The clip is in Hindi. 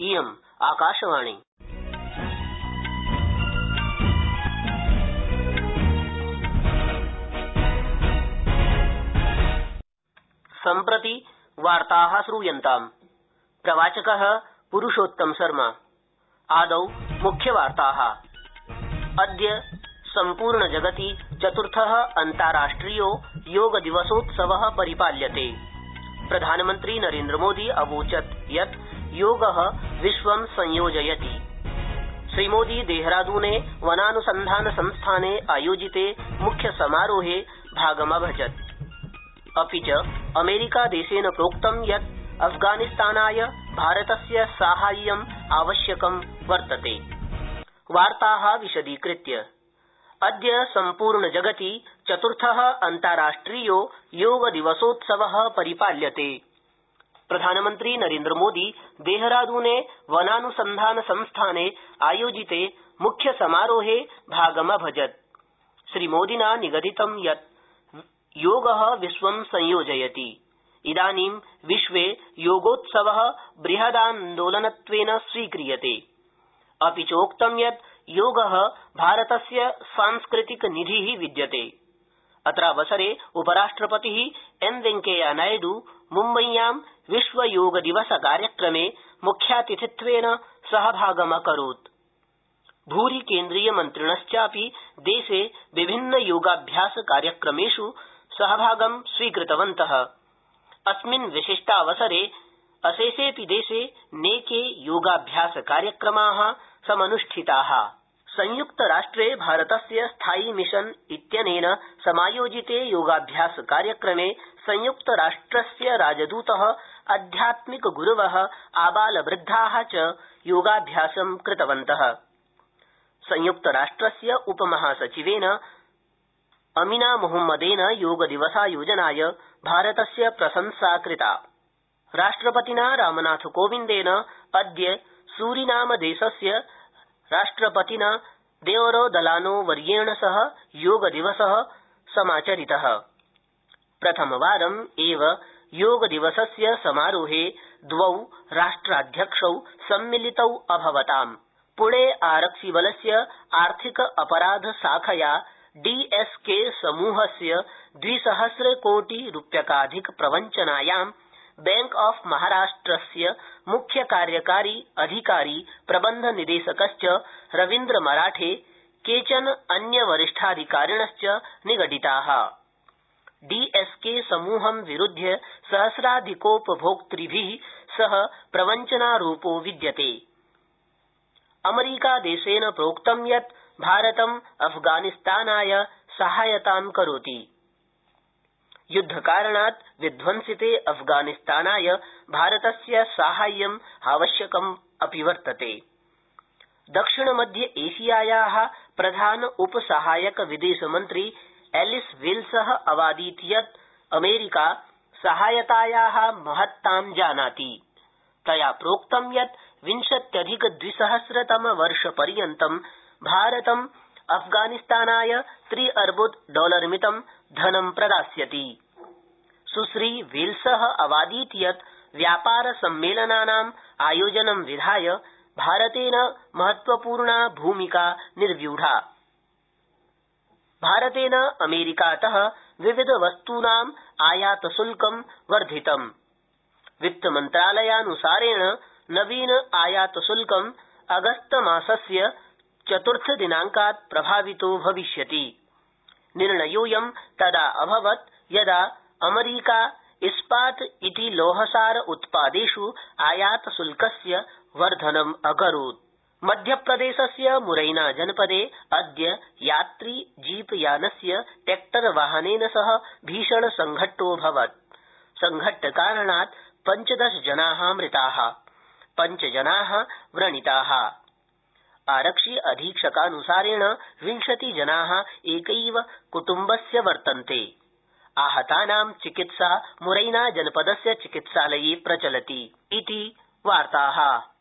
इयम् आकाशवाणी। सम्प्रति वार्ता श्रूयन्ताम्। प्रवाचक पुरुषोत्तम शर्मा। आदौ मुख्यवार्ता। अद्य सम्पूर्णजगति चतुर्थ अन्ताराष्ट्रियो योगदिवसोत्सव परिपाल्यते। प्रधानमन्त्री नरेन्द्रमोदी अवोचत् यत् योग विश्वं संयोजयति। श्रीमोदी देहरादूने वनानुसन्धान संस्थाने आयोजिते मुख्यसमारोहे भागमभजत् अपि च अमेरिकादेशेन प्रोक्तं यत् अफगानिस्तानाय भारतस्य साहाय्यम् आवश्यकं वर्तते। अद्य सम्पूर्णजगति चतुर्थ अन्ताराष्ट्रियो योगदिवसोत्सव परिपाल्यते। प्रधानमन्त्री नरेन्द्रमोदी देहरादूने वनानुसन्धान संस्थाने आयोजिते मुख्यसमारोहे भागमभजत् श्रीमोदिना निगदितं यत् योग विश्वं संयोजयति। इदानीं विश्वे योगोत्सव बृहदान्दोलनत्वेन स्वीक्रियते। अपि चोक्तं यत् योग भारतस्य सांस्कृतिक निधि विद्यते। अत्रावसरे उपराष्ट्रपति एम वेंकैया नायड् मुम्बय्यां विश्व योग दिवस कार्यक्रमे मुख्यातिथित्वेन सहभागमकरोत्। भूरि केन्द्रीयमन्त्रिणश्चापि देशे विभिन्न योगाभ्यास कार्यक्रमेष् सहभागं स्वीकृतवन्त। अस्मिन् विशिष्टावसरे अशेषेऽपि देशे नैके योगाभ्यास कार्यक्रमा समन्ष्ठिता। संयुक्तराष्ट्रे भारतस्य स्थायि मिशन इत्यनेन समायोजिते योगाभ्यास कार्यक्रमे संयुक्तराष्ट्रस्य राजदूत, आध्यात्मिक गुरव, आबालवृद्धा च योगाभ्यासं कृतवन्त। संयुक्तराष्ट्रस्य उपमहासचिवेन अमिना मोहम्मदेन योगदिवसायोजनाय भारतस्य प्रशंसा कृता। राष्ट्रपतिना रामनाथकोविन्देन अद्य सूरीनामदेशस्य राष्ट्रपतिना देउरो दलानो वर्येण सह योगदिवस समाचरित। प्रथमवारम् एव योगदिवसस्य समारोहे द्वौ राष्ट्राध्यक्षौ सम्मिलितौ अभवताम्। पुणे आरक्षिबलस्य आर्थिक अपराध शाखया डीएसके समूहस्य द्विसहस्रकोटि रूप्यकाधिक प्रवञ्चनायां बैंक ऑफ़ महाराष्ट्रस्य मुख्यकार्यकारी अधिकारी प्रबन्ध निदेशकश्च रवीन्द्र मराठे, केचन अन्यवरिष्ठाधिकारिणश्च निगडिता। डीएसके समूहं विरूध्य सहस्राधिकोपभोक्तृभि सह प्रवञ्चनारोपो विद्यते। अमरीकादेशेन प्रोक्तं यत् भारतं अफगानिस्तानाय सहायतां करोति। युद्धकारणात् विध्वंसिते अफगानिस्तानाय भारतस्य साहाय्यम् आवश्यकम् अपि वर्तते। दक्षिणमध्य एशियाया प्रधान उपसहायक विदेशमन्त्री एलिस वेल्स अवादीत् यत् अमेरिका सहायताया महत्तां जानाति। तया प्रोक्तं यत् विंशत्यधिक द्विसहस्रतमवर्षपर्यन्तं भारतं अफगानिस्तानाय त्रि अर्बुद डॉलरमितं धनं प्रदास्यति। सुश्री वेल्स अवादीत् यत् व्यापार सम्मेलनानाम् आयोजनं विधाय भारतेन महत्वपूर्णा भूमिका निर्व्यूढा। भारतेन अमेरिकात विविध वस्तूनाम् आयातशुल्कं वर्धितम्। वित्तमन्त्रालयानुसारेण नवीन आयातशुल्कं अगस्तमासस्य चतुर्थदिनांकात् प्रभावितो भविष्यति। निर्णयोऽयं तदा अभवत् यदा अमरीका, इस्पात इति लौहसार उत्पादेष् आयातशुल्कस्य वर्धनम् अकरोत्। मध्यप्रदेशस्य मुरैना जनपदे अद्य यात्री जीप यानस्य ट्रैक्टर वाहनेन सह भीषण संघट्टोऽभवत् संघट्टकारणात् पञ्चदश जना मृता। पञ्च जना व्रणिता। आरक्षि अधीक्षकानुसारेण विंशति जना एकैव कुटुम्बस्य वर्तन्ते। आहतानां चिकित्सा मुरैना जनपदस्य चिकित्सालये प्रचलति। इति वार्ता।